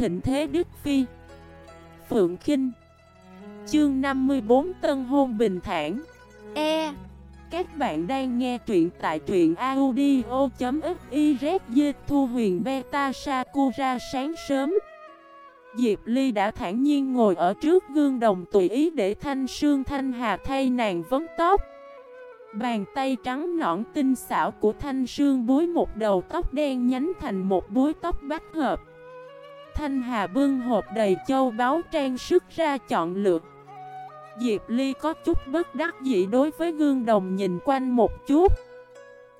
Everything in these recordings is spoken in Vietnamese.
thịnh thế Đức Phi. Phượng Kinh. Chương 54 Tân Hôn Bình Thản. E. Các bạn đang nghe truyện tại truyện audio.xyz Thu huyền beta Sakura sáng sớm. Diệp Ly đã thản nhiên ngồi ở trước gương đồng tùy ý để thanh sương thanh hà thay nàng vấn tóc. Bàn tay trắng nõn tinh xảo của thanh sương búi một đầu tóc đen nhánh thành một búi tóc bách hợp Thanh Hà bưng hộp đầy châu báu trang sức ra chọn lựa. Diệp Ly có chút bất đắc dĩ đối với gương đồng nhìn quanh một chút.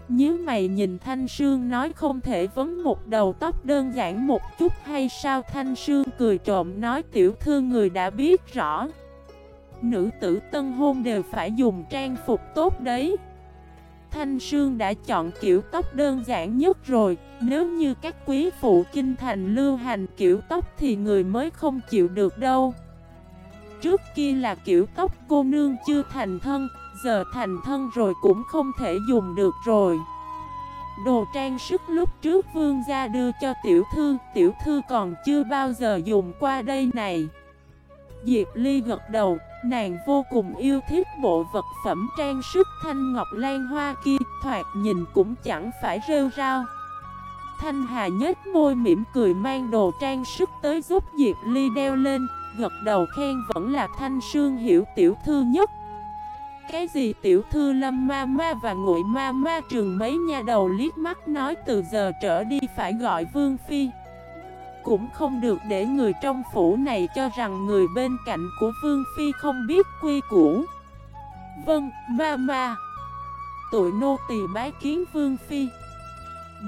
Nhớ mày nhìn Thanh Sương nói không thể vấn một đầu tóc đơn giản một chút hay sao? Thanh Sương cười trộm nói tiểu thư người đã biết rõ. Nữ tử tân hôn đều phải dùng trang phục tốt đấy. Thanh Sương đã chọn kiểu tóc đơn giản nhất rồi. Nếu như các quý phụ kinh thành lưu hành kiểu tóc thì người mới không chịu được đâu. Trước kia là kiểu tóc cô nương chưa thành thân, Giờ thành thân rồi cũng không thể dùng được rồi. Đồ trang sức lúc trước vương gia đưa cho tiểu thư Tiểu thư còn chưa bao giờ dùng qua đây này. Diệp Ly gật đầu Nàng vô cùng yêu thích bộ vật phẩm trang sức thanh ngọc lan hoa kia, Thoạt nhìn cũng chẳng phải rêu rao. Thanh Hà nhếch môi mỉm cười mang đồ trang sức tới giúp Diệp Ly đeo lên, Gật đầu khen vẫn là Thanh Sương hiểu tiểu thư nhất. Cái gì tiểu thư lâm ma ma và ngụy ma ma trường mấy nha đầu liếc mắt nói từ giờ trở đi phải gọi Vương Phi cũng không được để người trong phủ này cho rằng người bên cạnh của Vương Phi không biết quy củ. Vâng, ma ma. Tụi nô tỳ bái kiến Vương Phi.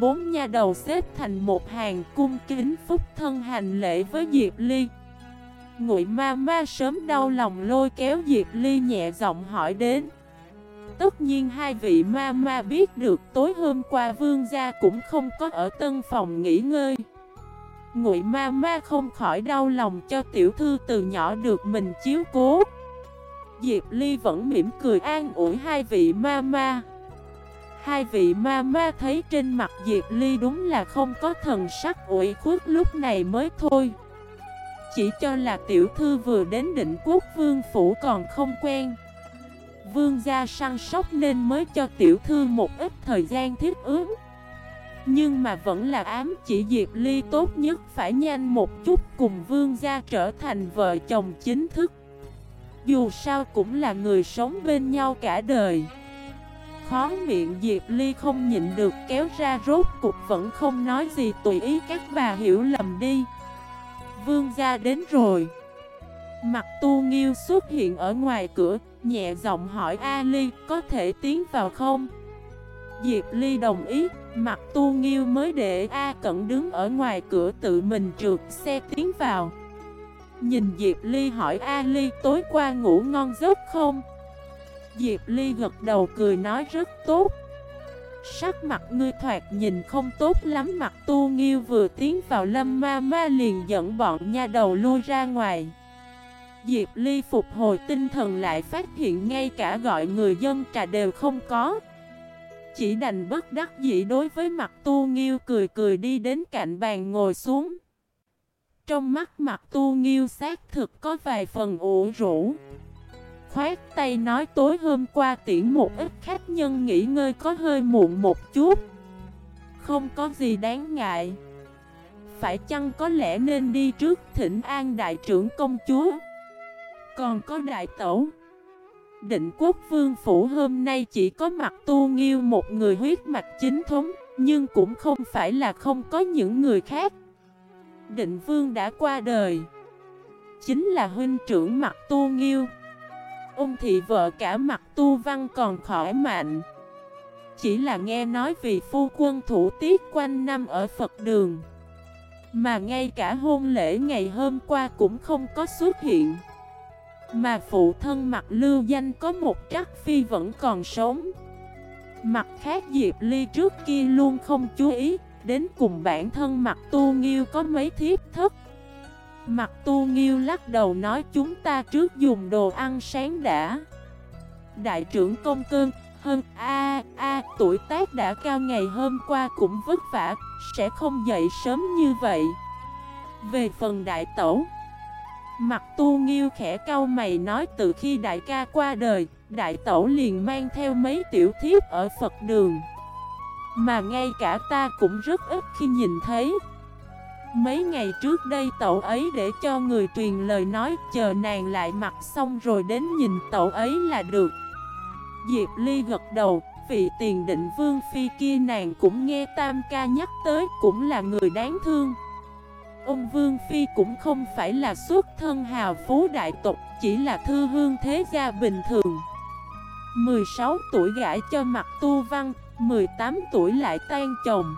Bốn nha đầu xếp thành một hàng cung kính phúc thân hành lễ với Diệp Ly. Ngụy ma ma sớm đau lòng lôi kéo Diệp Ly nhẹ giọng hỏi đến. Tất nhiên hai vị ma ma biết được tối hôm qua vương gia cũng không có ở tân phòng nghỉ ngơi. Ngụy ma ma không khỏi đau lòng cho tiểu thư từ nhỏ được mình chiếu cố. Diệp Ly vẫn mỉm cười an ủi hai vị ma ma. Hai vị ma ma thấy trên mặt Diệp Ly đúng là không có thần sắc ủi khuất lúc này mới thôi. Chỉ cho là tiểu thư vừa đến định quốc vương phủ còn không quen. Vương gia săn sóc nên mới cho tiểu thư một ít thời gian thiết ứng nhưng mà vẫn là ám chỉ Diệp Ly tốt nhất phải nhanh một chút cùng vương gia trở thành vợ chồng chính thức. Dù sao cũng là người sống bên nhau cả đời. Khó miệng Diệp Ly không nhịn được kéo ra rốt cục vẫn không nói gì tùy ý các bà hiểu lầm đi. Vương gia đến rồi. Mặt tu nghiêu xuất hiện ở ngoài cửa, Nhẹ giọng hỏi A Ly có thể tiến vào không? Diệp Ly đồng ý. Mặt tu nghiêu mới để A Cẩn đứng ở ngoài cửa tự mình trượt xe tiến vào. Nhìn Diệp Ly hỏi A Ly, tối qua ngủ ngon giấc không? Diệp Ly gật đầu cười nói, rất tốt. Sắc mặt ngươi thoạt nhìn không tốt lắm, Mặt tu nghiêu vừa tiến vào lâm ma ma liền dẫn bọn nha đầu lui ra ngoài. Diệp Ly phục hồi tinh thần lại phát hiện ngay cả gọi người dân trà đều không có chỉ đành bất đắc dĩ đối với mặt tu nghiêu cười cười đi đến cạnh bàn ngồi xuống. Trong mắt mặt tu nghiêu xác thực có vài phần ủ rũ. Khoát tay nói tối hôm qua tiễn một ít khách nhân nghỉ ngơi có hơi muộn một chút. Không có gì đáng ngại. Phải chăng có lẽ nên đi trước thỉnh an đại trưởng công chúa. Còn có đại tẩu. Định quốc vương phủ hôm nay chỉ có mặt tu nghiêu một người huyết mạch chính thống, Nhưng cũng không phải là không có những người khác. Định vương đã qua đời. Chính là huynh trưởng mặt tu nghiêu. Ông thị vợ cả mặt tu văn còn khỏi mạnh. Chỉ là nghe nói vì phu quân thủ tiết quanh năm ở Phật đường. Mà ngay cả hôn lễ ngày hôm qua cũng không có xuất hiện mà phụ thân mặt lưu danh có một trắc phi vẫn còn sống. Mặt khác Diệp Ly trước kia luôn không chú ý, Đến cùng bản thân mặt tu nghiêu có mấy thiếp thất. Mặt tu nghiêu lắc đầu nói chúng ta trước dùng đồ ăn sáng đã. Đại trưởng công cơn, hơn, a a, tuổi tác đã cao ngày hôm qua cũng vất vả, Sẽ không dậy sớm như vậy. Về phần đại tẩu Mặt tu nghiêu khẽ cau mày nói từ khi đại ca qua đời, Đại tẩu liền mang theo mấy tiểu thiếp ở Phật đường. Mà ngay cả ta cũng rất ít khi nhìn thấy. Mấy ngày trước đây tẩu ấy để cho người truyền lời nói, Chờ nàng lại mặc xong rồi đến nhìn tẩu ấy là được. Diệp Ly gật đầu, Vị tiền định vương phi kia nàng cũng nghe tam ca nhắc tới Cũng là người đáng thương. Ông Vương Phi cũng không phải là xuất thân hào phú đại tộc, Chỉ là thư hương thế gia bình thường. 16 tuổi gãi cho mặt tu văn 18 tuổi lại tan chồng.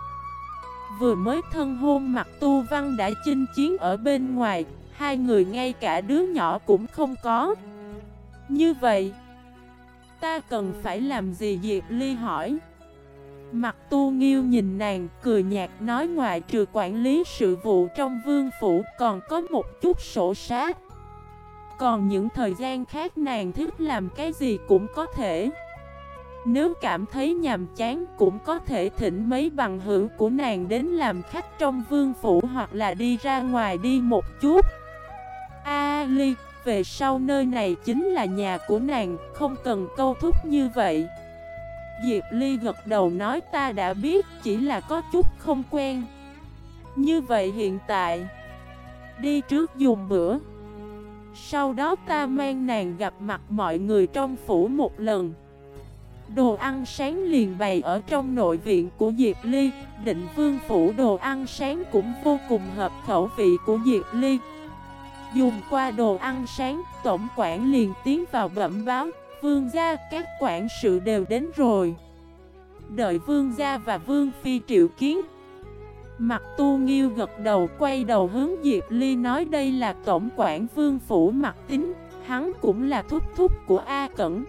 Vừa mới thân hôn mặt tu văn đã chinh chiến ở bên ngoài, Hai người ngay cả đứa nhỏ cũng không có. Như vậy, Ta cần phải làm gì? Diệp Ly hỏi. Mặt tu nghiêu nhìn nàng cười nhạt nói ngoại trừ quản lý sự vụ trong vương phủ còn có một chút sổ sát. Còn những thời gian khác nàng thích làm cái gì cũng có thể. Nếu cảm thấy nhàm chán cũng có thể thỉnh mấy bằng hữu của nàng đến làm khách trong vương phủ hoặc là đi ra ngoài đi một chút. A Ly, về sau nơi này chính là nhà của nàng, không cần câu thúc như vậy. Diệp Ly gật đầu nói ta đã biết chỉ là có chút không quen. Như vậy hiện tại Đi trước dùng bữa. Sau đó ta mang nàng gặp mặt mọi người trong phủ một lần. Đồ ăn sáng liền bày ở trong nội viện của Diệp Ly. Định vương phủ đồ ăn sáng cũng vô cùng hợp khẩu vị của Diệp Ly. Dùng qua đồ ăn sáng, tổng quản liền tiến vào bẩm báo. Vương gia, các quản sự đều đến rồi. Đợi vương gia và vương phi triệu kiến. Mặt tu nghiêu gật đầu, quay đầu hướng Diệp Ly nói đây là tổng quản vương phủ mặt tính Hắn cũng là thúc thúc của A Cẩn.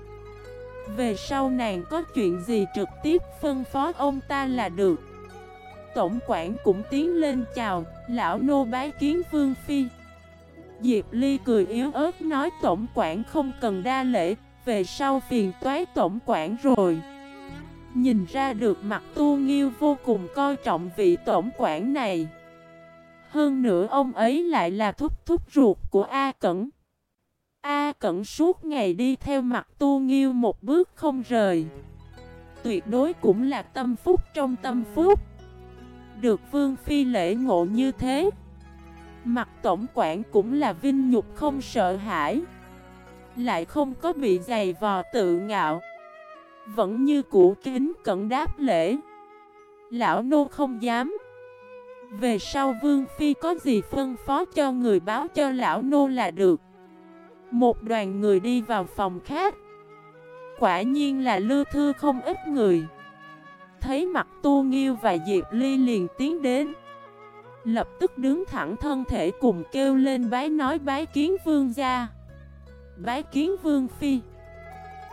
Về sau nàng có chuyện gì trực tiếp phân phó ông ta là được. Tổng quản cũng tiến lên chào, Lão nô bái kiến vương phi. Diệp Ly cười yếu ớt nói, tổng quản không cần đa lễ về sau phiền toái tổng quản rồi. Nhìn ra được mặt tu nghiêu vô cùng coi trọng vị tổng quản này. Hơn nữa ông ấy lại là thúc thúc ruột của A Cẩn. A Cẩn suốt ngày đi theo mặt tu nghiêu một bước không rời. Tuyệt đối cũng là tâm phúc trong tâm phúc. Được Vương Phi lễ ngộ như thế, Mặt tổng quản cũng là vinh nhục không sợ hãi lại không có bị dày vò tự ngạo. Vẫn như cũ kính cẩn đáp lễ. Lão nô không dám. Về sau Vương Phi có gì phân phó cho người báo cho lão nô là được. Một đoàn người đi vào phòng khác. Quả nhiên là lưu thư không ít người. Thấy mặt Tu Nghiêu và Diệp Ly liền tiến đến. Lập tức đứng thẳng thân thể cùng kêu lên bái nói bái kiến vương gia. Bái kiến Vương Phi.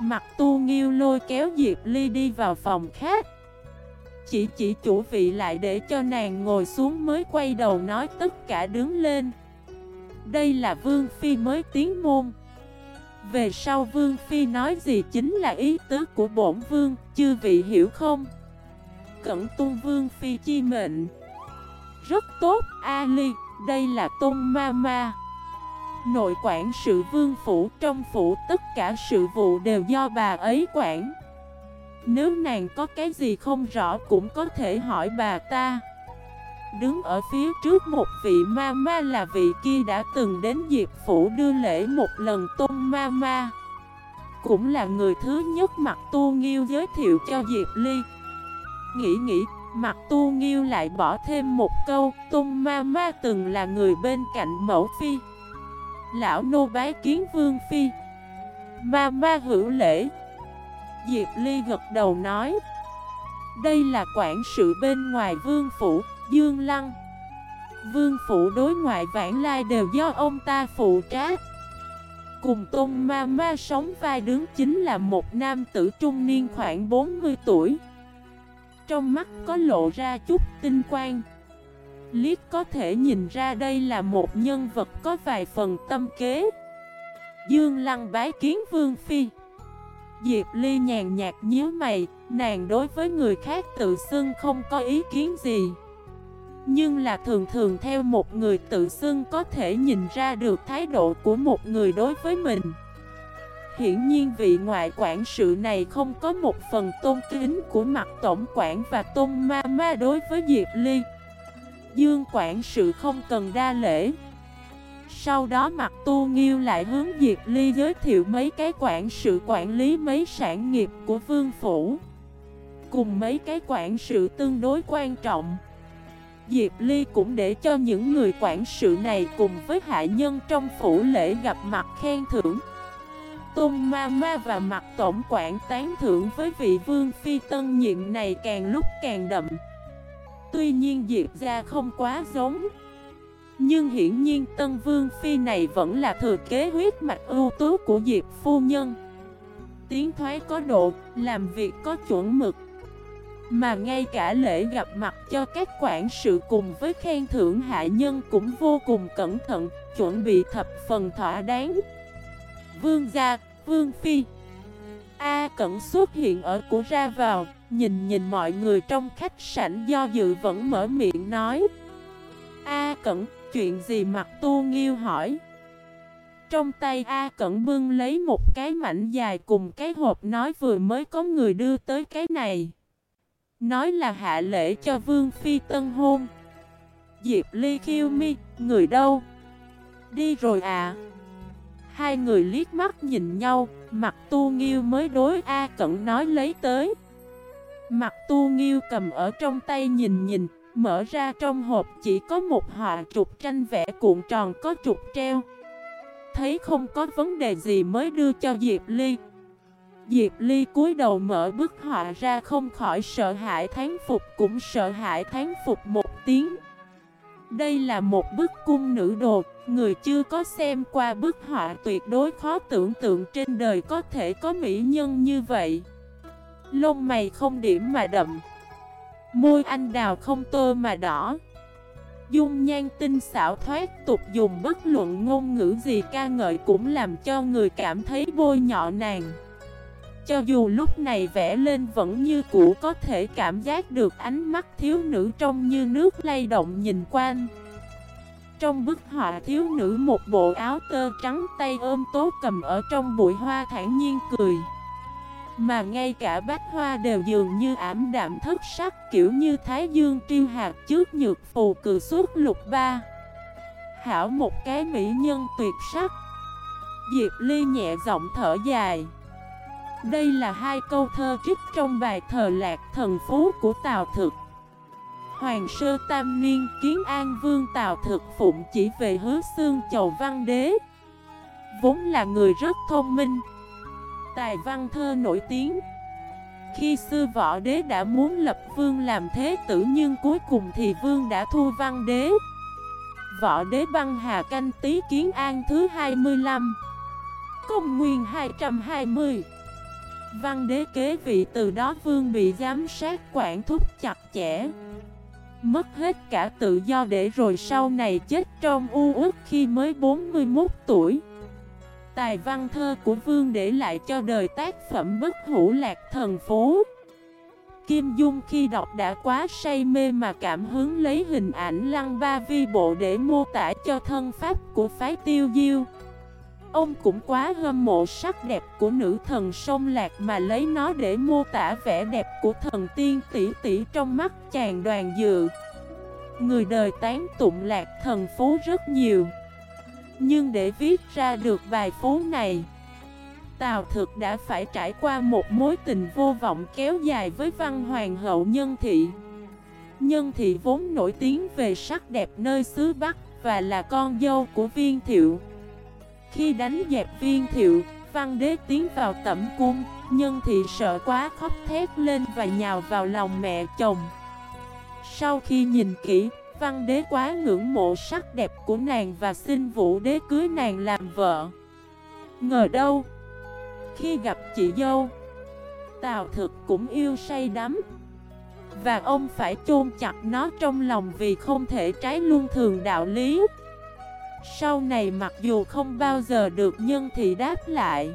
Mặt tu nghiêu lôi kéo Diệp Ly đi vào phòng khác Chỉ chỉ chủ vị lại để cho nàng ngồi xuống mới quay đầu nói tất cả đứng lên. Đây là Vương Phi mới tiến môn. Về sau Vương Phi nói gì chính là ý tứ của bổn Vương, Chư vị hiểu không? Cẩn tung Vương Phi chi mệnh. Rất tốt Ali Đây là Tôn Ma Ma. Nội quản sự vương phủ trong phủ tất cả sự vụ đều do bà ấy quản. Nếu nàng có cái gì không rõ cũng có thể hỏi bà ta. Đứng ở phía trước một vị ma ma là vị kia đã từng đến Diệp Phủ đưa lễ một lần tôn ma ma. Cũng là người thứ nhất mặt tu nghiêu giới thiệu cho Diệp Ly. Nghĩ nghĩ, mặt tu nghiêu lại bỏ thêm một câu Tôn ma ma từng là người bên cạnh mẫu phi. Lão nô bái kiến vương phi. Ma ma hữu lễ. Diệp Ly gật đầu nói, Đây là quản sự bên ngoài vương phủ, Dương Lăng. Vương phủ đối ngoại vãng lai đều do ông ta phụ trách. Cùng tôn ma ma sống vai đứng chính là một nam tử trung niên khoảng 40 tuổi. Trong mắt có lộ ra chút tinh quang. Liết có thể nhìn ra đây là một nhân vật có vài phần tâm kế. Dương Lăng bái kiến Vương Phi. Diệp Ly nhàn nhạt nhíu mày, Nàng đối với người khác tự xưng không có ý kiến gì. Nhưng là thường thường theo một người tự xưng có thể nhìn ra được thái độ của một người đối với mình. Hiển nhiên vị ngoại quản sự này không có một phần tôn kính của mặt tổng quản và tôn ma ma đối với Diệp Ly. Dương quản sự không cần đa lễ. Sau đó mặt tu nghiêu lại hướng Diệp Ly giới thiệu mấy cái quản sự quản lý mấy sản nghiệp của vương phủ. Cùng mấy cái quản sự tương đối quan trọng. Diệp Ly cũng để cho những người quản sự này cùng với hạ nhân trong phủ lễ gặp mặt khen thưởng. Tôn Ma Ma và mặt tổng quản tán thưởng với vị vương phi tân nhiệm này càng lúc càng đậm. Tuy nhiên Diệp gia không quá giống. Nhưng hiển nhiên tân vương phi này vẫn là thừa kế huyết mạch ưu tú của Diệp phu nhân. Tiếng thoái có độ, làm việc có chuẩn mực. Mà ngay cả lễ gặp mặt cho các quản sự cùng với khen thưởng hạ nhân cũng vô cùng cẩn thận, chuẩn bị thập phần thỏa đáng. Vương gia, Vương Phi. A Cẩn xuất hiện ở của ra vào. Nhìn nhìn mọi người trong khách sảnh do dự vẫn mở miệng nói. A Cẩn, chuyện gì mặt tu nghiêu hỏi? Trong tay A Cẩn bưng lấy một cái mảnh dài cùng cái hộp nói vừa mới có người đưa tới cái này. Nói là hạ lễ cho Vương Phi tân hôn. Diệp Ly khiêu mi, người đâu? Đi rồi à? Hai người liếc mắt nhìn nhau, mặt tu nghiêu mới đối A Cẩn nói lấy tới. Mặt tu nghiêu cầm ở trong tay nhìn nhìn, mở ra trong hộp chỉ có một họa trục tranh vẽ cuộn tròn có trục treo. Thấy không có vấn đề gì mới đưa cho Diệp Ly. Diệp Ly cúi đầu mở bức họa ra không khỏi sợ hãi tháng phục cũng sợ hãi tháng phục một tiếng. Đây là một bức cung nữ đồ, người chưa có xem qua bức họa tuyệt đối khó tưởng tượng trên đời có thể có mỹ nhân như vậy. Lông mày không điểm mà đậm, môi anh đào không tô mà đỏ. Dung nhan tinh xảo thoát tục dùng bất luận ngôn ngữ gì ca ngợi cũng làm cho người cảm thấy bôi nhọ nàng. Cho dù lúc này vẽ lên vẫn như cũ có thể cảm giác được ánh mắt thiếu nữ trông như nước lay động nhìn quanh. Trong bức họa thiếu nữ một bộ áo tơ trắng tay ôm tố cầm ở trong bụi hoa thản nhiên cười. Mà ngay cả bách hoa đều dường như ảm đạm thất sắc, kiểu như thái dương triêu hạt trước nhược phù cử suốt lục ba. Hảo một cái mỹ nhân tuyệt sắc. Diệp Ly nhẹ giọng thở dài. Đây là hai câu thơ trích trong bài thờ lạc thần phú của Tào Thực Hoàng sơ tam niên kiến an vương Tào Thực phụng chỉ về hứa xương chầu văn đế Vốn là người rất thông minh Tài văn thơ nổi tiếng. Khi sư võ đế đã muốn lập vương làm thế tử Nhưng cuối cùng thì vương đã thu văn đế. Võ đế băng hà canh tí kiến an thứ 25 Công nguyên 220 Văn đế kế vị từ đó vương bị giám sát quản thúc chặt chẽ. Mất hết cả tự do để rồi sau này chết trong u ước khi mới 41 tuổi. Tài văn thơ của vương để lại cho đời tác phẩm bất hủ lạc thần phố Kim Dung khi đọc đã quá say mê mà cảm hứng lấy hình ảnh lăng ba vi bộ để mô tả cho thân pháp của phái tiêu diêu Ông cũng quá hâm mộ sắc đẹp của nữ thần sông lạc mà lấy nó để mô tả vẻ đẹp của thần tiên tỷ tỷ trong mắt chàng đoàn dự. Người đời tán tụng lạc thần phú rất nhiều. Nhưng để viết ra được bài phố này, Tào thực đã phải trải qua một mối tình vô vọng kéo dài với văn hoàng hậu nhân thị. Nhân thị vốn nổi tiếng về sắc đẹp nơi xứ Bắc và là con dâu của viên thiệu. Khi đánh dẹp viên thiệu, văn đế tiến vào tẩm cung, nhân thị sợ quá khóc thét lên và nhào vào lòng mẹ chồng. Sau khi nhìn kỹ, văn đế quá ngưỡng mộ sắc đẹp của nàng và xin vũ đế cưới nàng làm vợ. Ngờ đâu, khi gặp chị dâu, Tào thực cũng yêu say đắm. Và ông phải chôn chặt nó trong lòng vì không thể trái luân thường đạo lý. Sau này mặc dù không bao giờ được nhân thị đáp lại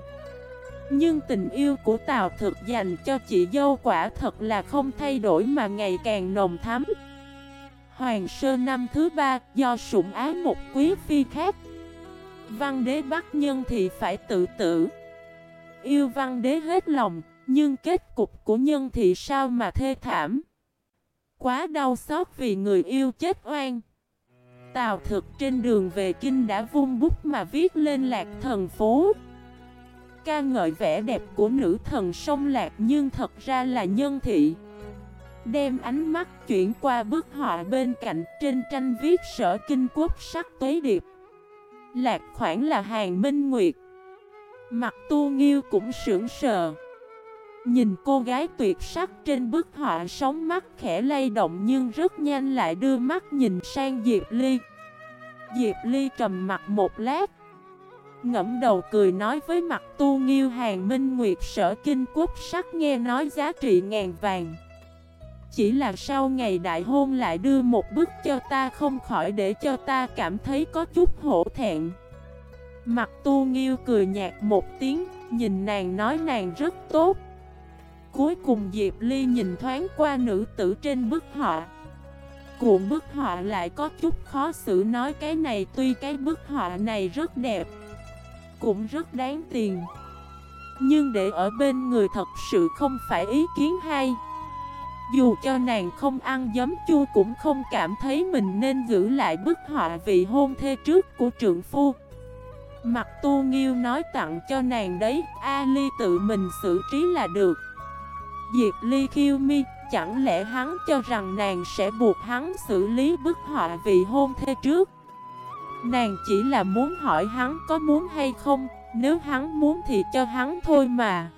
Nhưng tình yêu của Tào thực dành cho chị dâu quả thật là không thay đổi mà ngày càng nồng thắm Hoàng sơ năm thứ ba do sủng ái một quý phi khác. Văn đế bắt nhân thì phải tự tử. Yêu văn đế hết lòng, Nhưng kết cục của nhân thì sao mà thê thảm? Quá đau xót vì người yêu chết oan. Tào thực trên đường về kinh đã vung bút mà viết lên lạc thần phố. Ca ngợi vẻ đẹp của nữ thần sông lạc nhưng thật ra là nhân thị. Đem ánh mắt chuyển qua bức họa bên cạnh trên tranh viết sở kinh quốc sắc tuế điệp. Lạc khoảng là hàng minh nguyệt. Mặt tu nghiêu cũng sưởng sờ. Nhìn cô gái tuyệt sắc trên bức họa, sóng mắt khẽ lay động nhưng rất nhanh lại đưa mắt nhìn sang Diệp Ly. Diệp Ly trầm mặt một lát, Ngẫm đầu cười nói với mặt tu nghiêu, hàng minh nguyệt, sở kinh quốc sắc nghe nói giá trị ngàn vàng. Chỉ là sau ngày đại hôn lại đưa một bức cho ta không khỏi để cho ta cảm thấy có chút hổ thẹn. Mặt tu nghiêu cười nhạt một tiếng, Nhìn nàng nói nàng rất tốt. Cuối cùng Diệp Ly nhìn thoáng qua nữ tử trên bức họa. Cuộn bức họa lại có chút khó xử, nói cái này tuy cái bức họa này rất đẹp, Cũng rất đáng tiền, Nhưng để ở bên người thật sự không phải ý kiến hay. Dù cho nàng không ăn giấm chua cũng không cảm thấy mình nên giữ lại bức họa vị hôn thê trước của trượng phu. Mặt tu nghiêu nói tặng cho nàng đấy Ali tự mình xử trí là được. Diệp Ly khiêu mi, Chẳng lẽ hắn cho rằng nàng sẽ buộc hắn xử lý bức họa vị hôn thê trước? Nàng chỉ là muốn hỏi hắn có muốn hay không, Nếu hắn muốn thì cho hắn thôi mà.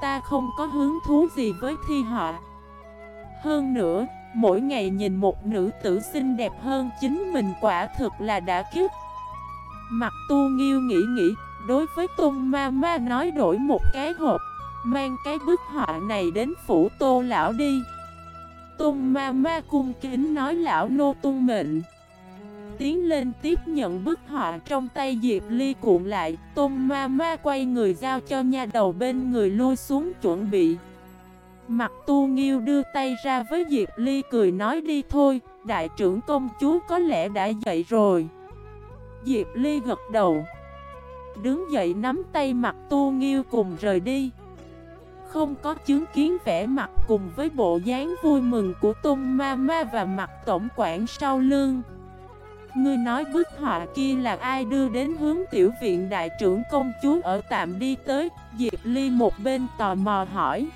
Ta không có hứng thú gì với thi họa. Hơn nữa, mỗi ngày nhìn một nữ tử xinh đẹp hơn chính mình quả thực là đã kiếp. Mặt tu nghiêu nghĩ nghĩ, đối với tôn ma ma nói đổi một cái hộp Mang cái bức họa này đến phủ tô lão đi. Tôn ma ma cung kính nói lão nô tung mệnh. Tiến lên tiếp nhận bức họa trong tay Diệp Ly cuộn lại Tôn ma ma quay người giao cho nha đầu bên người lui xuống chuẩn bị. Mặt tu nghiêu đưa tay ra với Diệp Ly cười nói đi thôi, Đại trưởng công chúa có lẽ đã dậy rồi. Diệp Ly gật đầu. Đứng dậy nắm tay mặt tu nghiêu cùng rời đi. Không có chứng kiến vẻ mặt cùng với bộ dáng vui mừng của Tôn Ma Ma và mặt tổng quản sau lưng. Ngươi nói bức họa kia là ai đưa đến hướng tiểu viện đại trưởng công chúa ở tạm đi tới? Diệp Ly một bên tò mò hỏi.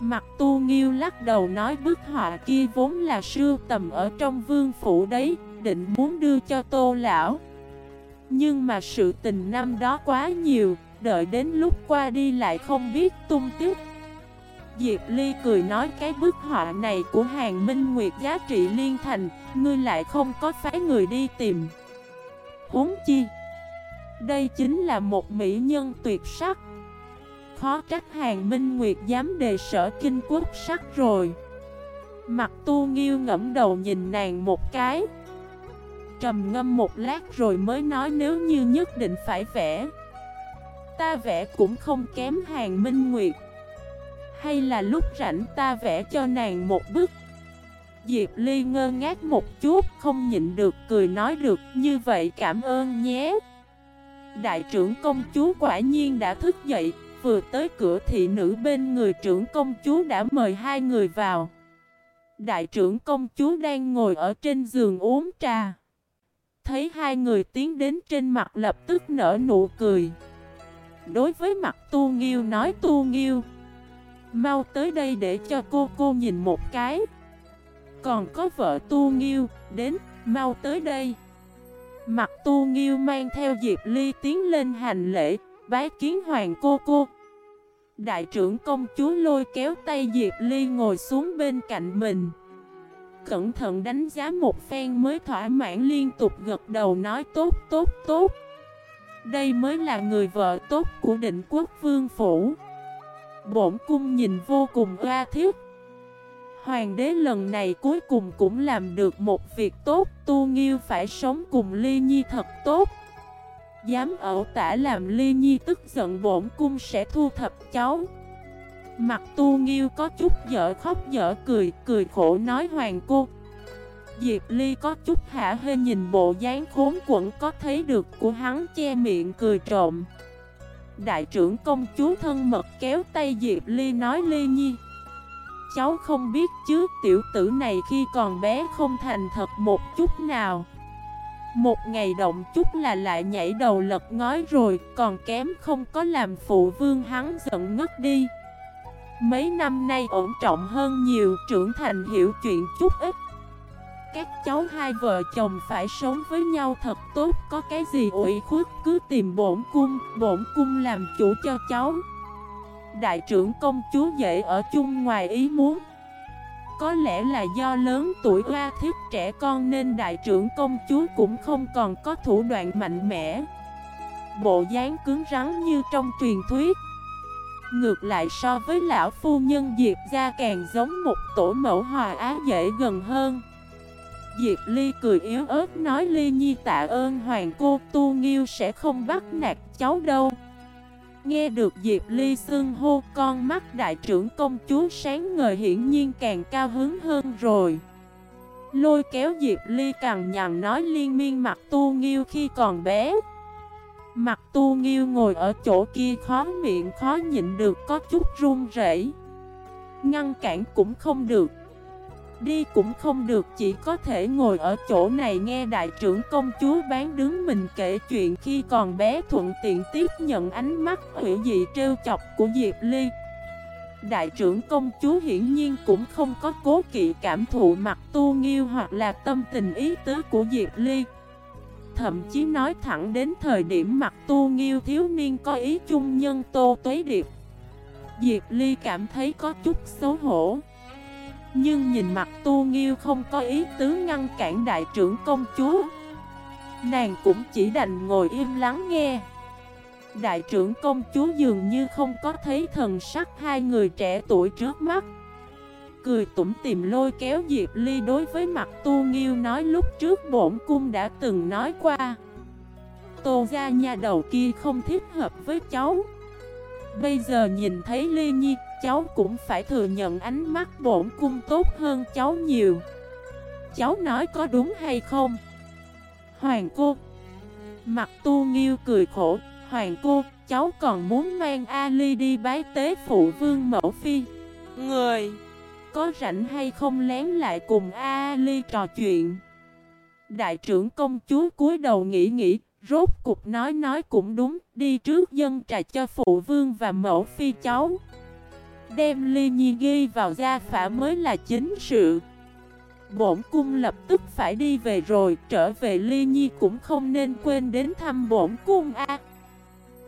Mặt tu nghiêu lắc đầu nói bức họa kia vốn là sưu tầm ở trong vương phủ đấy, Định muốn đưa cho tô lão. Nhưng mà sự tình năm đó quá nhiều, Đợi đến lúc qua đi lại không biết tung tích. Diệp Ly cười nói cái bức họa này của Hàng Minh Nguyệt giá trị liên thành, Ngươi lại không có phái người đi tìm. Huống chi, Đây chính là một mỹ nhân tuyệt sắc. Khó trách Hàng Minh Nguyệt dám đề sở kinh quốc sắc rồi. Mặt tu nghiêu ngẫm đầu nhìn nàng một cái. Trầm ngâm một lát rồi mới nói nếu như nhất định phải vẽ, Ta vẽ cũng không kém hàng minh nguyệt. Hay là lúc rảnh ta vẽ cho nàng một bức. Diệp Ly ngơ ngác một chút, Không nhịn được cười nói được, Như vậy cảm ơn nhé. Đại trưởng công chúa quả nhiên đã thức dậy Vừa tới cửa thị nữ bên người trưởng công chúa đã mời hai người vào. Đại trưởng công chúa đang ngồi ở trên giường uống trà. Thấy hai người tiến đến trên mặt lập tức nở nụ cười. Đối với mặt tu nghiêu nói tu nghiêu, Mau tới đây để cho cô cô nhìn một cái. Còn có vợ tu nghiêu Đến, mau tới đây. Mặt tu nghiêu mang theo Diệp Ly tiến lên hành lễ, Bái kiến hoàng cô cô. Đại trưởng công chúa lôi kéo tay Diệp Ly ngồi xuống bên cạnh mình. Cẩn thận đánh giá một phen mới thỏa mãn liên tục gật đầu nói, tốt tốt tốt. Đây mới là người vợ tốt của định quốc vương phủ. Bổn cung nhìn vô cùng oa thiết Hoàng đế lần này cuối cùng cũng làm được một việc tốt, Tu Nghiêu phải sống cùng Ly Nhi thật tốt. Dám ẩu tả làm Ly Nhi tức giận bổn cung sẽ thu thập cháu. Mặt Tu Nghiêu có chút dở khóc dở cười Cười khổ nói Hoàng cô. Diệp Ly có chút hả hê nhìn bộ dáng khốn quẩn có thấy được của hắn che miệng cười trộm. Đại trưởng công chúa thân mật kéo tay Diệp Ly nói Ly Nhi, Cháu không biết chứ, tiểu tử này khi còn bé không thành thật một chút nào. Một ngày động chút là lại nhảy đầu lật ngói rồi, Còn kém không có làm phụ vương hắn giận ngất đi. Mấy năm nay ổn trọng hơn nhiều, trưởng thành hiểu chuyện chút ít. Các cháu hai vợ chồng phải sống với nhau thật tốt, Có cái gì ủy khuất cứ tìm bổn cung Bổn cung làm chủ cho cháu. Đại trưởng công chúa dễ ở chung ngoài ý muốn. Có lẽ là do lớn tuổi hoa thiết trẻ con Nên đại trưởng công chúa cũng không còn có thủ đoạn mạnh mẽ. Bộ dáng cứng rắn như trong truyền thuyết. Ngược lại so với lão phu nhân Diệp ra càng giống một tổ mẫu hòa á dễ gần hơn. Diệp Ly cười yếu ớt nói Ly Nhi tạ ơn hoàng cô, Tu Nghiêu sẽ không bắt nạt cháu đâu. Nghe được Diệp Ly xưng hô, con mắt đại trưởng công chúa sáng ngời hiển nhiên càng cao hứng hơn rồi. Lôi kéo Diệp Ly càng nhằn nói liên miên, mặt Tu Nghiêu khi còn bé. Mặt Tu Nghiêu ngồi ở chỗ kia khó miệng khó nhịn được có chút run rẩy. Ngăn cản cũng không được. Đi cũng không được, chỉ có thể ngồi ở chỗ này nghe đại trưởng công chúa bán đứng mình kể chuyện. Khi còn bé thuận tiện tiếp nhận ánh mắt hủy dị trêu chọc của Diệp Ly. Đại trưởng công chúa hiển nhiên cũng không có cố kỵ cảm thụ mặt tu nghiêu hoặc là tâm tình ý tứ của Diệp Ly. Thậm chí nói thẳng đến thời điểm mặt tu nghiêu thiếu niên có ý chung nhân tô tuế điệp. Diệp Ly cảm thấy có chút xấu hổ nhưng nhìn mặt tu nghiêu không có ý tứ ngăn cản đại trưởng công chúa. Nàng cũng chỉ đành ngồi im lắng nghe. Đại trưởng công chúa dường như không có thấy thần sắc hai người trẻ tuổi trước mắt. Cười tủm tìm lôi kéo Diệp Ly đối với mặt tu nghiêu nói lúc trước bổn cung đã từng nói qua. Tô ra nhà đầu kia không thích hợp với cháu. Bây giờ nhìn thấy Ly Nhi cháu cũng phải thừa nhận ánh mắt bổn cung tốt hơn cháu nhiều. Cháu nói có đúng hay không? Hoàng cô. Mặt tu nghiêu cười khổ. Hoàng cô, cháu còn muốn mang Ali đi bái tế phụ vương mẫu phi. Người Có rảnh hay không lén lại cùng Ali trò chuyện? Đại trưởng công chúa cúi đầu nghĩ nghĩ Rốt cục nói nói cũng đúng Đi trước dân trà cho phụ vương và mẫu phi cháu. Đem ly nhi ghi vào gia phả mới là chính sự. Bổn cung lập tức phải đi về rồi, Trở về ly nhi cũng không nên quên đến thăm bổn cung a.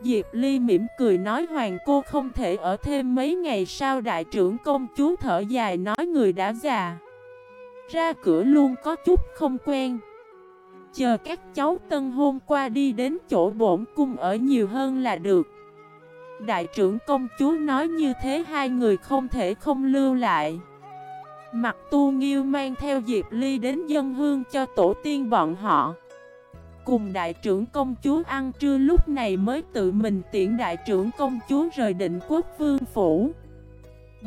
Diệp Ly mỉm cười nói, hoàng cô không thể ở thêm mấy ngày sau đại trưởng công chúa thở dài nói người đã già. Ra cửa luôn có chút không quen. Chờ các cháu tân hôn qua đi đến chỗ bổn cung ở nhiều hơn là được. Đại trưởng công chúa nói như thế hai người không thể không lưu lại. Mặt tu nghiêu mang theo Diệp Ly đến dân hương cho tổ tiên bọn họ. Cùng đại trưởng công chúa ăn trưa lúc này mới tự mình tiễn đại trưởng công chúa rời định quốc vương phủ.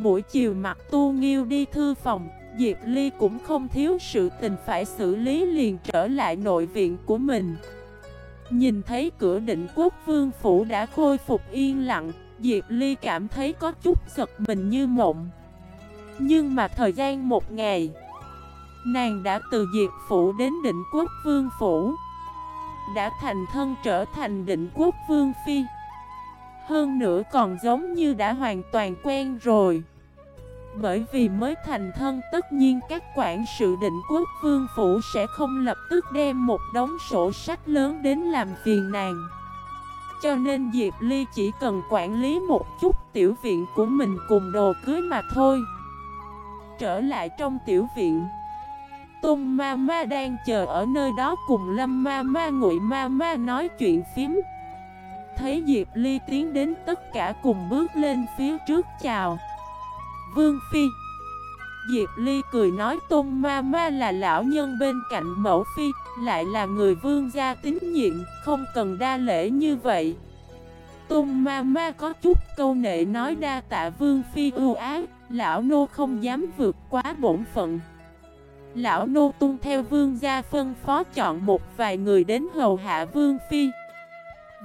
Buổi chiều mặt tu nghiêu đi thư phòng, Diệp Ly cũng không thiếu sự tình phải xử lý liền trở lại nội viện của mình. Nhìn thấy cửa định quốc vương phủ đã khôi phục yên lặng, Diệp Ly cảm thấy có chút giật mình như mộng. Nhưng mà thời gian một ngày, Nàng đã từ Diệp Phủ đến định quốc vương phủ, Đã thành thân trở thành định quốc vương phi. Hơn nữa còn giống như đã hoàn toàn quen rồi bởi vì mới thành thân, tất nhiên các quản sự định quốc vương phủ sẽ không lập tức đem một đống sổ sách lớn đến làm phiền nàng. Cho nên Diệp Ly chỉ cần quản lý một chút tiểu viện của mình cùng đồ cưới mà thôi. Trở lại trong tiểu viện, Tung ma ma đang chờ ở nơi đó cùng lâm ma ma, ngụy ma ma nói chuyện phím. Thấy Diệp Ly tiến đến, tất cả cùng bước lên phía trước chào. Vương Phi. Diệp Ly cười nói, Tôn Ma Ma là lão nhân bên cạnh mẫu phi, Lại là người vương gia tín nhiệm, Không cần đa lễ như vậy. Tôn Ma Ma có chút câu nệ nói, đa tạ Vương Phi ưu ái, Lão nô không dám vượt quá bổn phận. Lão nô tung theo vương gia phân phó chọn một vài người đến hầu hạ vương phi.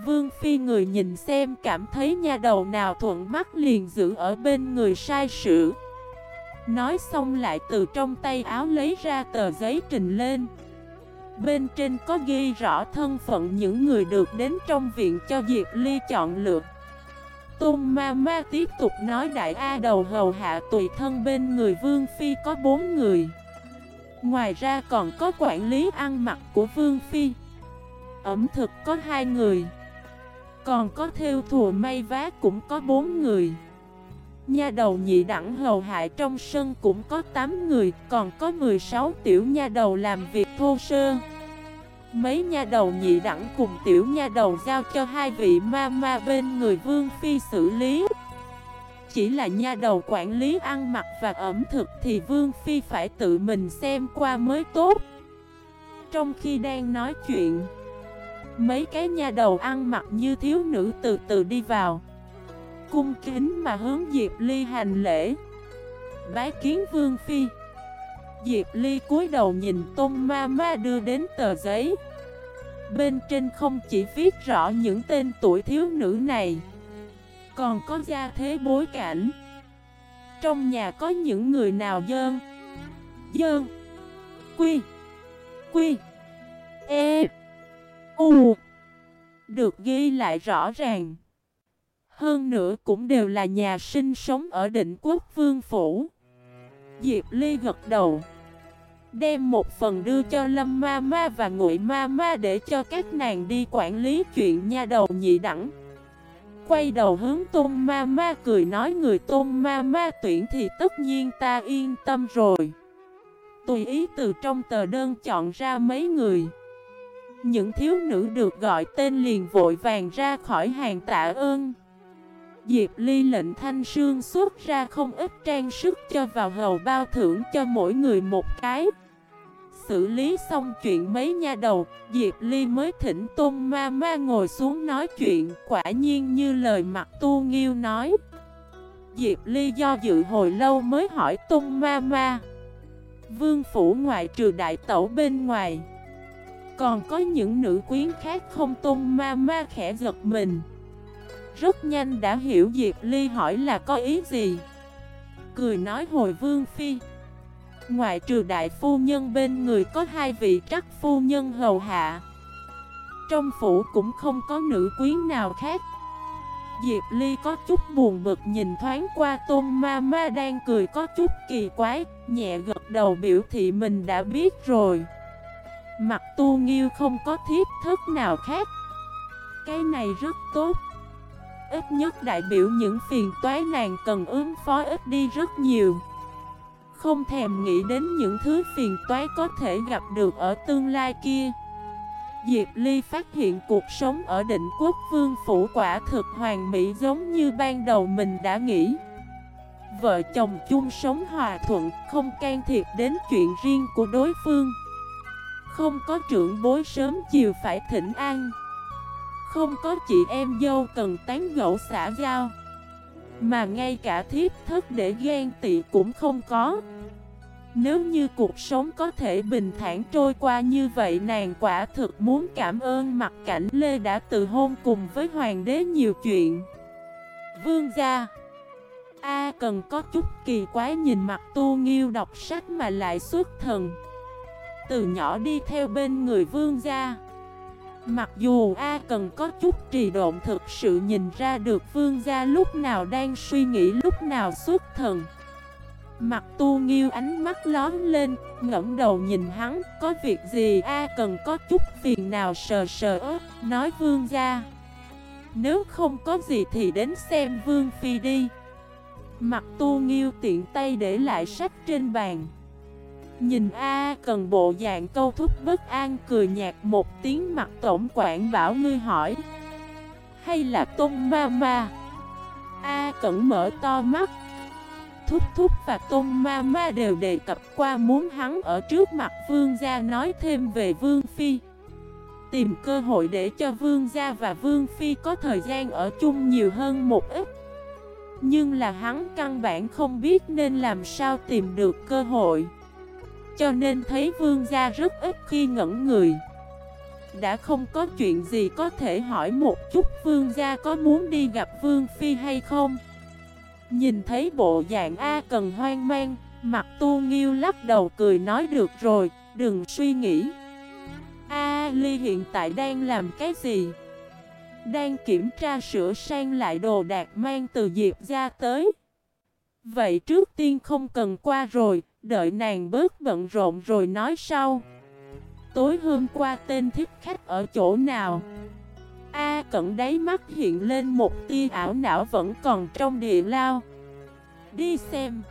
Vương phi người nhìn xem cảm thấy nha đầu nào thuận mắt liền giữ ở bên người sai sử. Nói xong lại từ trong tay áo lấy ra tờ giấy trình lên. Bên trên có ghi rõ thân phận những người được đến trong viện cho Diệp Ly chọn lựa. Tôn Ma Ma tiếp tục nói đại A đầu hầu hạ tùy thân bên người Vương Phi có bốn người. Ngoài ra còn có quản lý ăn mặc của Vương Phi. Ẩm thực có hai người. Còn có theo thùa may vá cũng có bốn người. Nha đầu nhị đẳng hầu hại trong sân cũng có 8 người, Còn có 16 tiểu nha đầu làm việc thô sơ. Mấy nha đầu nhị đẳng cùng tiểu nha đầu giao cho hai vị ma ma bên người vương phi xử lý. Chỉ là nha đầu quản lý ăn mặc và ẩm thực thì vương phi phải tự mình xem qua mới tốt. Trong khi đang nói chuyện Mấy cái nha đầu ăn mặc như thiếu nữ từ từ đi vào. Cung kính mà hướng Diệp Ly hành lễ. Bái kiến Vương Phi. Diệp Ly cúi đầu nhìn Tôn Ma Ma đưa đến tờ giấy. Bên trên không chỉ viết rõ những tên tuổi thiếu nữ này, Còn có gia thế bối cảnh. Trong nhà có những người nào dơn? Dơn. Quy. Quy. E. U. Được ghi lại rõ ràng. Hơn nữa cũng đều là nhà sinh sống ở định quốc vương phủ. Diệp Ly gật đầu. Đem một phần đưa cho Lâm Ma Ma và Ngụy Ma Ma để cho các nàng đi quản lý chuyện nha đầu nhị đẳng. Quay đầu hướng Tôn Ma Ma cười nói người Tôn Ma Ma tuyển thì tất nhiên ta yên tâm rồi. Tùy ý từ trong tờ đơn chọn ra mấy người. Những thiếu nữ được gọi tên liền vội vàng ra khỏi hàng tạ ơn. Diệp Ly lệnh Thanh Sương xuất ra không ít trang sức cho vào hầu bao thưởng cho mỗi người một cái. Xử lý xong chuyện mấy nha đầu, Diệp Ly mới thỉnh Tôn Ma Ma ngồi xuống nói chuyện Quả nhiên như lời mặt tu nghiêu nói. Diệp Ly do dự hồi lâu mới hỏi Tôn Ma Ma. Vương phủ ngoại trừ đại tẩu bên ngoài còn có những nữ quyến khác không Tôn Ma Ma khẽ giật mình. Rất nhanh đã hiểu Diệp Ly hỏi là có ý gì. Cười nói hồi vương phi. Ngoại trừ đại phu nhân bên người có hai vị trắc phu nhân hầu hạ. Trong phủ cũng không có nữ quyến nào khác. Diệp Ly có chút buồn bực nhìn thoáng qua tôn ma ma đang cười có chút kỳ quái, Nhẹ gật đầu biểu thị mình đã biết rồi. Mặt tu nghiêu không có thiết thức nào khác. Cái này rất tốt. Ít nhất đại biểu những phiền toái nàng cần ứng phó ít đi rất nhiều. Không thèm nghĩ đến những thứ phiền toái có thể gặp được ở tương lai kia. Diệp Ly phát hiện cuộc sống ở định quốc vương phủ quả thực hoàn mỹ giống như ban đầu mình đã nghĩ. Vợ chồng chung sống hòa thuận, không can thiệp đến chuyện riêng của đối phương. Không có trưởng bối sớm chiều phải thỉnh an. Không có chị em dâu cần tán gẫu xã giao. Mà ngay cả thiếp thất để ghen tị cũng không có. Nếu như cuộc sống có thể bình thản trôi qua như vậy, Nàng quả thực muốn cảm ơn mặt cảnh Lê đã từ hôn cùng với hoàng đế nhiều chuyện. Vương gia, A cần có chút kỳ quái nhìn mặt tu nghiêu đọc sách mà lại xuất thần. Từ nhỏ đi theo bên người vương gia. Mặc dù A cần có chút trì độn thực sự nhìn ra được vương gia lúc nào đang suy nghĩ lúc nào xuất thần. Mặt tu nghiêu ánh mắt lón lên, ngẫm đầu nhìn hắn, có việc gì A cần có chút phiền nào sờ sờ ớt, nói vương gia. Nếu không có gì thì đến xem vương phi đi. Mặt tu nghiêu tiện tay để lại sách trên bàn. Nhìn A cần bộ dạng câu thúc bất an cười nhạt một tiếng mặt tổng quản bảo ngươi hỏi. Hay là tôn ma ma? A cẩn mở to mắt. Thúc thúc và tôn ma ma đều đề cập qua muốn hắn ở trước mặt vương gia nói thêm về vương phi. Tìm cơ hội để cho vương gia và vương phi có thời gian ở chung nhiều hơn một ít. Nhưng là hắn căn bản không biết nên làm sao tìm được cơ hội. Cho nên thấy vương gia rất ít khi ngẩn người. Đã không có chuyện gì có thể hỏi một chút vương gia có muốn đi gặp vương phi hay không. Nhìn thấy bộ dạng A cần hoang mang, Mặt tu nghiêu lắc đầu cười nói được rồi, Đừng suy nghĩ. A Ly hiện tại đang làm cái gì? Đang kiểm tra sửa sang lại đồ đạc mang từ Diệp ra tới. Vậy trước tiên không cần qua rồi Đợi nàng bớt bận rộn rồi nói sau. Tối hôm qua tên thiếp khách ở chỗ nào? A cận đáy mắt hiện lên một tia ảo não vẫn còn trong địa lao. Đi xem.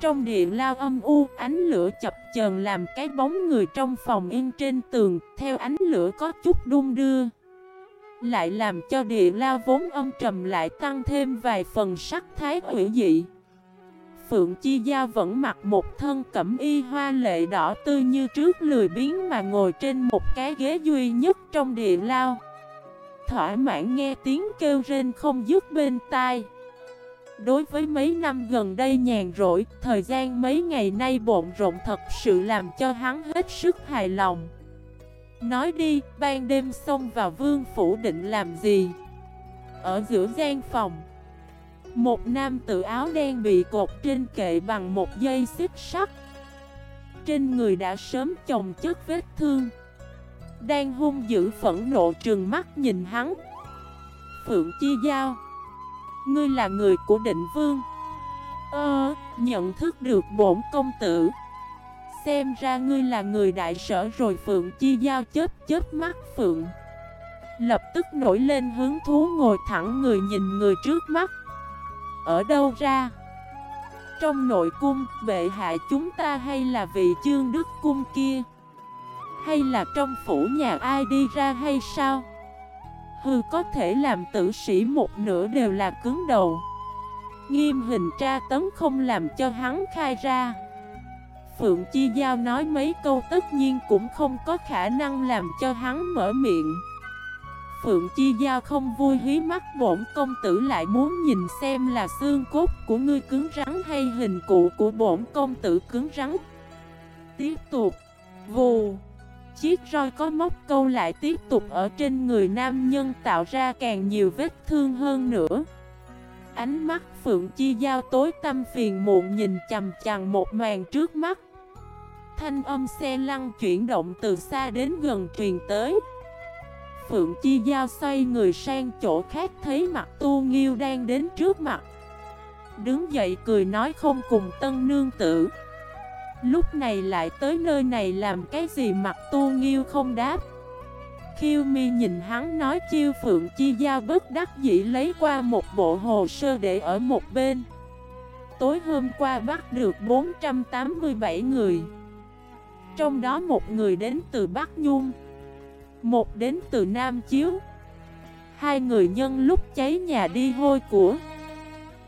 Trong điện lao âm u, Ánh lửa chập chờn làm cái bóng người trong phòng yên trên tường, Theo ánh lửa có chút đung đưa. Lại làm cho địa lao vốn âm trầm lại tăng thêm vài phần sắc thái hủy dị. Phượng Chi Giao vẫn mặc một thân cẩm y hoa lệ đỏ tươi như trước lười biến mà ngồi trên một cái ghế duy nhất trong điện lao Thỏa mãn nghe tiếng kêu rên không dứt bên tai Đối với mấy năm gần đây nhàn rỗi, thời gian mấy ngày nay bộn rộn thật sự làm cho hắn hết sức hài lòng. Nói đi, ban đêm xông vào vương phủ định làm gì? Ở giữa gian phòng, một nam tự áo đen bị cột trên kệ bằng một dây xích sắt. Trên người đã sớm chồng chất vết thương. Đang hung dữ phẫn nộ trừng mắt nhìn hắn. Phượng Chi Giao Ngươi là người của định vương Ờ, nhận thức được bổn công tử Xem ra ngươi là người đại sở rồi Phượng Chi Giao chết chết mắt Phượng Lập tức nổi lên hứng thú ngồi thẳng người nhìn người trước mắt ở đâu ra? Trong nội cung, bệ hạ chúng ta hay là vị chương đức cung kia? Hay là trong phủ nhà ai đi ra hay sao? Hư có thể làm tử sĩ một nửa đều là cứng đầu Nghiêm hình tra tấn không làm cho hắn khai ra Phượng Chi Giao nói mấy câu tất nhiên cũng không có khả năng làm cho hắn mở miệng Phượng Chi Giao không vui hí mắt bổn công tử lại muốn nhìn xem là xương cốt của ngươi cứng rắn hay hình cụ của bổn công tử cứng rắn. Tiếp tục. Vù. Chiếc roi có móc câu lại tiếp tục ở trên người nam nhân tạo ra càng nhiều vết thương hơn nữa. Ánh mắt Phượng Chi Giao tối tâm phiền muộn nhìn chầm chằn một màn trước mắt. Thanh âm xe lăn chuyển động từ xa đến gần truyền tới. Phượng Chi Giao xoay người sang chỗ khác thấy mặt tu nghiêu đang đến trước mặt. Đứng dậy cười nói không cùng tân nương tử. Lúc này lại tới nơi này làm cái gì mặt tu nghiêu không đáp. Khiêu mi nhìn hắn nói chiêu phượng chi giao bất đắc dĩ lấy qua một bộ hồ sơ để ở một bên. Tối hôm qua bắt được 487 người. Trong đó một người đến từ Bắc Nhung. Một đến từ Nam Chiếu. Hai người nhân lúc cháy nhà đi hôi của.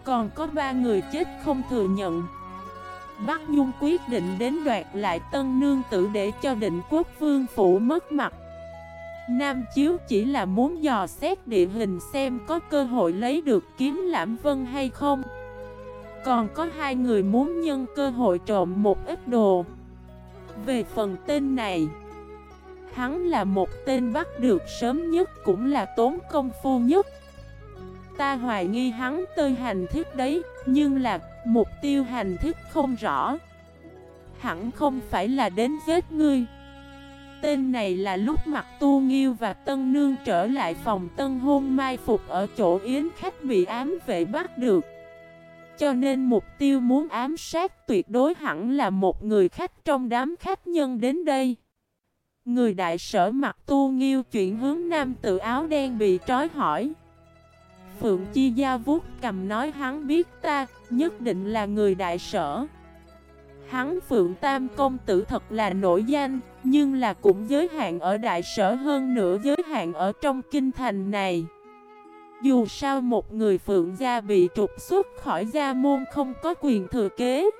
Còn có ba người chết không thừa nhận. Bắc Nhung quyết định đến đoạt lại tân nương tử để cho định quốc vương phủ mất mặt. Nam Chiếu chỉ là muốn dò xét địa hình xem có cơ hội lấy được kiếm lãm vân hay không. Còn có hai người muốn nhân cơ hội trộm một ít đồ. Về phần tên này Hắn là một tên bắt được sớm nhất cũng là tốn công phu nhất. Ta hoài nghi hắn tơi hành thiết đấy, Nhưng là, mục tiêu hành thiết không rõ. Hẳn không phải là đến giết ngươi. Tên này là lúc mặt tu nghiêu và tân nương trở lại phòng tân hôn mai phục ở chỗ yến khách bị ám vệ bắt được. Cho nên mục tiêu muốn ám sát tuyệt đối hẳn là một người khách trong đám khách nhân đến đây. Người đại sở mặt tu nghiêu chuyển hướng nam tự áo đen bị trói hỏi Phượng Chi Gia vuốt cầm nói hắn biết ta, nhất định là người đại sở. Hắn Phượng Tam Công Tử thật là nổi danh, nhưng là cũng giới hạn ở đại sở hơn nữa giới hạn ở trong kinh thành này. Dù sao một người Phượng gia bị trục xuất khỏi gia môn không có quyền thừa kế.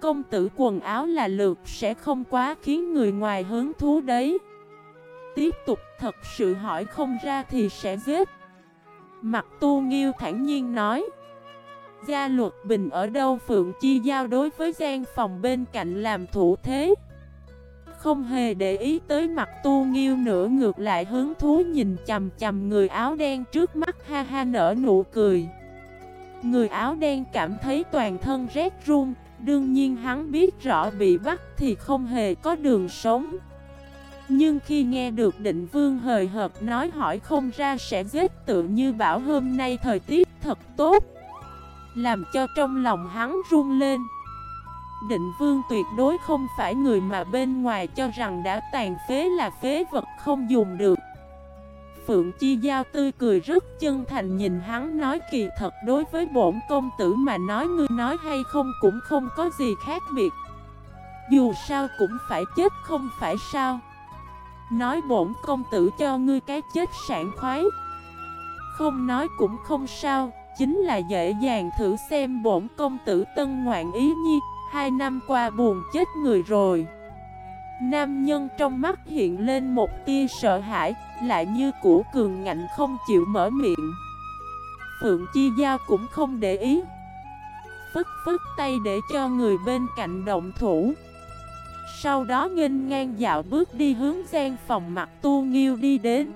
Công tử quần áo là lượt sẽ không quá khiến người ngoài hứng thú đấy. Tiếp tục, thật sự hỏi không ra thì sẽ giết. Mặt tu nghiêu thản nhiên nói Gia luật bình ở đâu Phượng Chi giao đối với gian phòng bên cạnh làm thủ thế Không hề để ý tới mặt tu nghiêu nữa ngược lại hứng thú nhìn chầm chầm người áo đen trước mắt ha ha nở nụ cười Người áo đen cảm thấy toàn thân rét run Đương nhiên hắn biết rõ bị bắt thì không hề có đường sống. Nhưng khi nghe được định vương hời hợt nói hỏi không ra sẽ giết tự như bảo hôm nay thời tiết thật tốt. Làm cho trong lòng hắn run lên. Định vương tuyệt đối không phải người mà bên ngoài cho rằng đã tàn phế là phế vật không dùng được. Phượng Chi Giao tươi cười rất chân thành nhìn hắn nói kỳ thật đối với bổn công tử mà nói ngươi nói hay không cũng không có gì khác biệt. Dù sao cũng phải chết không phải sao. Nói bổn công tử cho ngươi cái chết sảng khoái. Không nói cũng không sao, Chính là dễ dàng thử xem bổn công tử tân ngoạn ý nhi, Hai năm qua buồn chết người rồi. Nam nhân trong mắt hiện lên một tia sợ hãi, lại như củ cường ngạnh không chịu mở miệng. Phượng Chi Giao cũng không để ý. Phức phức tay để cho người bên cạnh động thủ. Sau đó nghênh ngang dạo bước đi hướng gian phòng mặt tu nghiêu đi đến.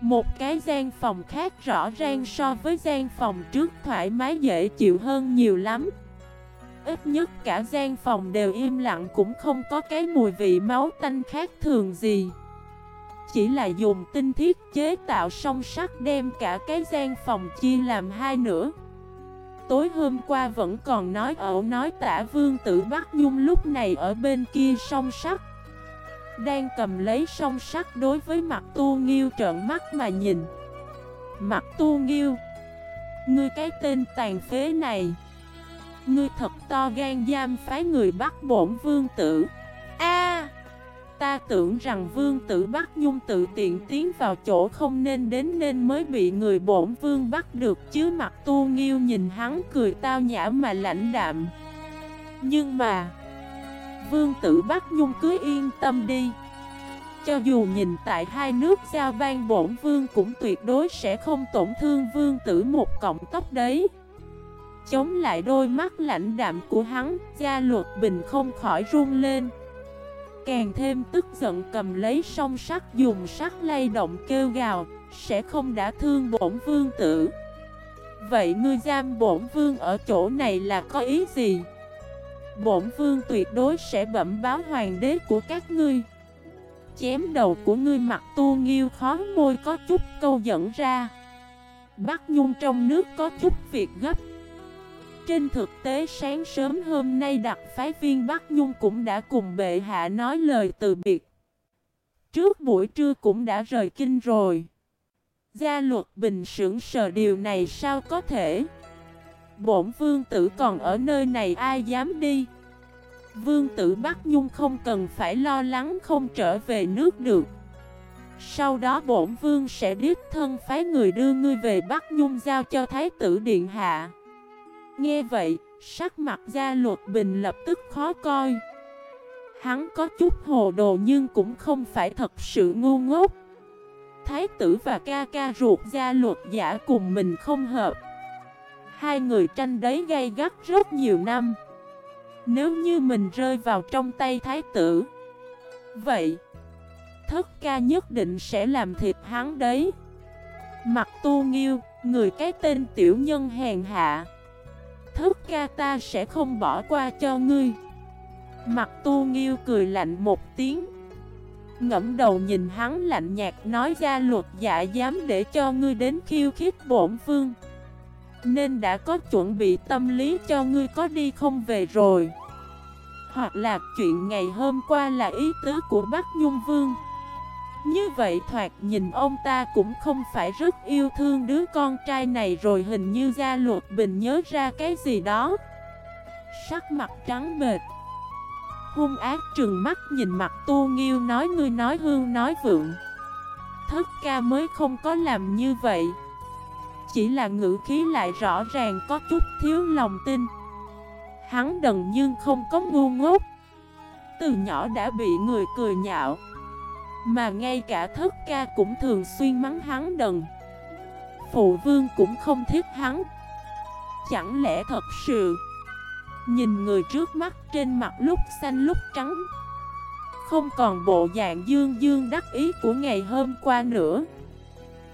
Một cái gian phòng khác rõ ràng so với gian phòng trước thoải mái dễ chịu hơn nhiều lắm. Ít nhất cả gian phòng đều im lặng cũng không có cái mùi vị máu tanh khác thường gì. Chỉ là dùng tinh thiết chế tạo song sắt đem cả cái gian phòng chia làm hai nửa. Tối hôm qua vẫn còn nói ẩu nói tả vương tử Bắc Nhung lúc này ở bên kia song sắt. Đang cầm lấy song sắt đối với mặt tu nghiêu trợn mắt mà nhìn. Mặt tu nghiêu, Ngươi cái tên tàn phế này. Ngươi thật to gan giam phái người bắt bổn vương tử. A, Ta tưởng rằng vương tử bắt nhung tự tiện tiến vào chỗ không nên đến nên mới bị người bổn vương bắt được, chứ mặt tu nghiêu nhìn hắn cười tao nhã mà lãnh đạm. Nhưng mà, Vương tử bắt nhung cứ yên tâm đi. Cho dù nhìn tại hai nước giao ban bổn vương cũng tuyệt đối sẽ không tổn thương vương tử một cọng tóc đấy. Chống lại đôi mắt lạnh đạm của hắn, Gia luật bình không khỏi run lên. Càng thêm tức giận cầm lấy song sắt dùng sắt lay động kêu gào, Sẽ không đã thương bổn vương tử. Vậy ngươi giam bổn vương ở chỗ này là có ý gì? Bổn vương tuyệt đối sẽ bẩm báo hoàng đế của các ngươi. Chém đầu của ngươi mặt tu nghiêu khó môi có chút câu dẫn ra. Bắc Nhung trong nước có chút việc gấp trên thực tế, sáng sớm hôm nay đặc phái viên Bắc Nhung cũng đã cùng bệ hạ nói lời từ biệt. Trước buổi trưa cũng đã rời kinh rồi. Gia luật bình sững sờ điều này sao có thể? Bổn vương tử còn ở nơi này ai dám đi? Vương tử Bắc Nhung không cần phải lo lắng không trở về nước được. Sau đó bổn vương sẽ đích thân phái người đưa ngươi về Bắc Nhung giao cho Thái tử Điện Hạ. Nghe vậy, sắc mặt gia luật bình lập tức khó coi. Hắn có chút hồ đồ nhưng cũng không phải thật sự ngu ngốc. Thái tử và ca ca ruột gia luật giả cùng mình không hợp. Hai người tranh đấy gay gắt rất nhiều năm. Nếu như mình rơi vào trong tay thái tử Vậy Thất ca nhất định sẽ làm thịt hắn đấy Mặt tu nghiêu Người cái tên tiểu nhân hèn hạ Thất ca ta sẽ không bỏ qua cho ngươi. Mặt tu nghiêu cười lạnh một tiếng, Ngẫm đầu nhìn hắn lạnh nhạt nói ra luật dạ dám để cho ngươi đến khiêu khích bổn vương. Nên đã có chuẩn bị tâm lý cho ngươi có đi không về rồi. Hoặc là chuyện ngày hôm qua là ý tứ của Bắc Nhung Vương như vậy thoạt nhìn ông ta cũng không phải rất yêu thương đứa con trai này rồi hình như gia luật bình nhớ ra cái gì đó. Sắc mặt trắng bệt Hung ác trừng mắt nhìn mặt tu nghiêu nói, ngươi nói hương nói vượng. Thất ca mới không có làm như vậy. Chỉ là ngữ khí lại rõ ràng có chút thiếu lòng tin. Hắn đần nhưng không có ngu ngốc. Từ nhỏ đã bị người cười nhạo mà ngay cả thất ca cũng thường xuyên mắng hắn đần. Phụ vương cũng không thích hắn. Chẳng lẽ thật sự? Nhìn người trước mắt trên mặt lúc xanh lúc trắng. Không còn bộ dạng dương dương đắc ý của ngày hôm qua nữa.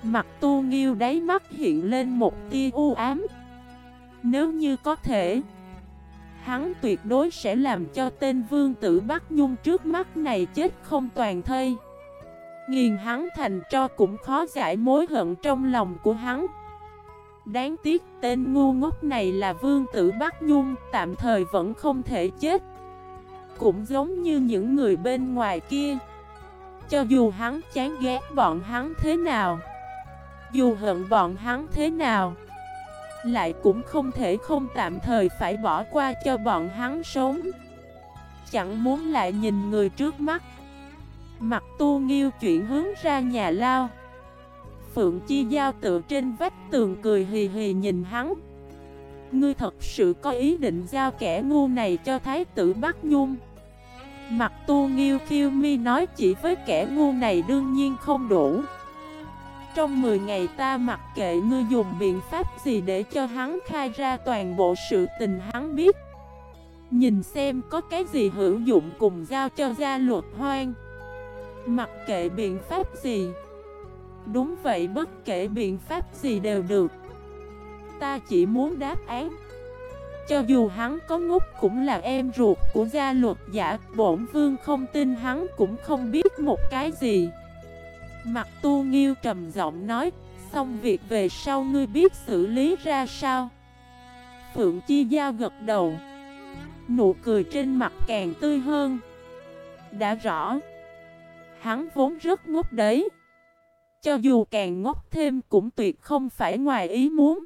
Mặt tu nghiêu đáy mắt hiện lên một tia u ám. Nếu như có thể, Hắn tuyệt đối sẽ làm cho tên vương tử Bắc Nhung trước mắt này chết không toàn thây. Nghiền hắn thành cho cũng khó giải mối hận trong lòng của hắn. Đáng tiếc tên ngu ngốc này là vương tử Bắc Nhung, Tạm thời vẫn không thể chết. Cũng giống như những người bên ngoài kia. Cho dù hắn chán ghét bọn hắn thế nào, Dù hận bọn hắn thế nào, Lại cũng không thể không tạm thời phải bỏ qua cho bọn hắn sống. Chẳng muốn lại nhìn người trước mắt. Mặt tu nghiêu chuyển hướng ra nhà lao. Phượng Chi Giao tựa trên vách tường cười hì hì nhìn hắn. Ngươi thật sự có ý định giao kẻ ngu này cho Thái tử Bắc Nhung? Mặt tu nghiêu khiêu mi nói chỉ với kẻ ngu này đương nhiên không đủ. Trong 10 ngày ta mặc kệ ngươi dùng biện pháp gì để cho hắn khai ra toàn bộ sự tình hắn biết. Nhìn xem có cái gì hữu dụng cùng giao cho gia luật hoang. Mặc kệ biện pháp gì. Đúng vậy, bất kể biện pháp gì đều được. Ta chỉ muốn đáp án. Cho dù hắn có ngốc cũng là em ruột của gia luật giả, Bổn vương không tin hắn cũng không biết một cái gì. Mặt tu nghiêu trầm giọng nói, Xong việc về sau ngươi biết xử lý ra sao? Phượng Chi Giao gật đầu. Nụ cười trên mặt càng tươi hơn. Đã rõ. Hắn vốn rất ngốc đấy. Cho dù càng ngốc thêm cũng tuyệt không phải ngoài ý muốn.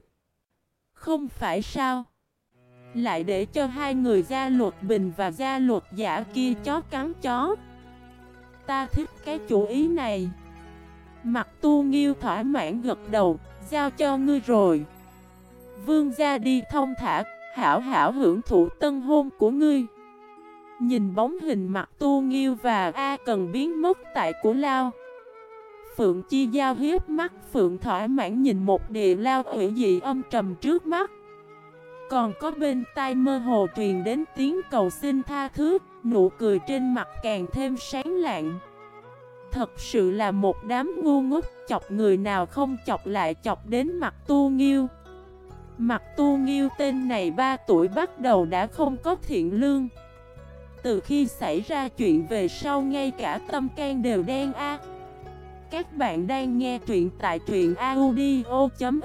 Không phải sao? Lại để cho hai người gia luật bình và gia luật giả kia chó cắn chó. Ta thích cái chủ ý này. Mặt tu nghiêu thỏa mãn gật đầu, Giao cho ngươi rồi. Vương gia đi thông thả, Hảo hảo hưởng thụ tân hôn của ngươi. Nhìn bóng hình mặt tu nghiêu và A cần biến mất tại của Lao. Phượng Chi Giao hiếp mắt, Phượng thỏa mãn nhìn một địa lao ủy dị âm trầm trước mắt. Còn có bên tai mơ hồ truyền đến tiếng cầu xin tha thứ, Nụ cười trên mặt càng thêm sáng lạng. Thật sự là một đám ngu ngốc, Chọc người nào không chọc lại chọc đến mặt tu nghiêu. Mặt tu nghiêu tên này 3 tuổi bắt đầu đã không có thiện lương. Từ khi xảy ra chuyện về sau ngay cả tâm can đều đen a. Các bạn đang nghe truyện tại truyện audio.fif